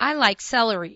I like celery.